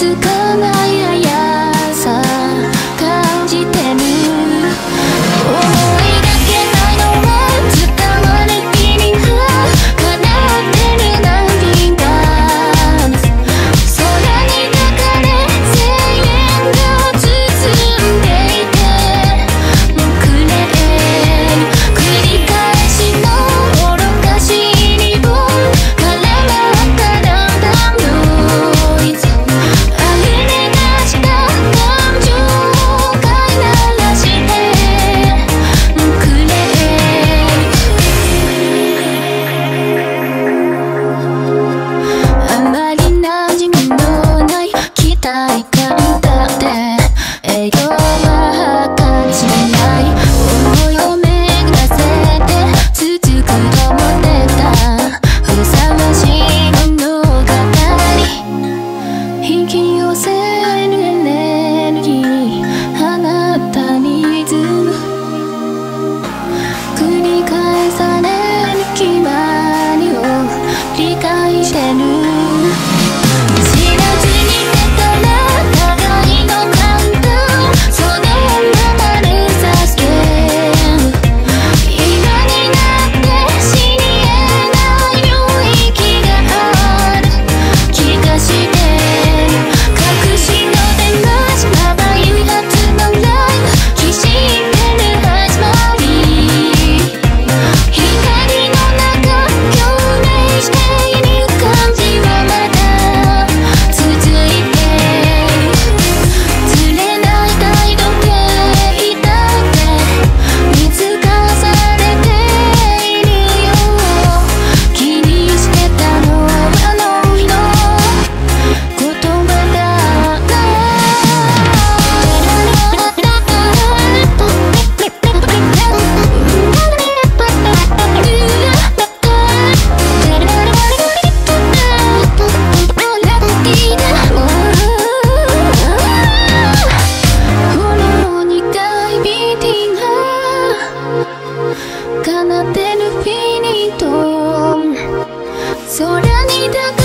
つか Ай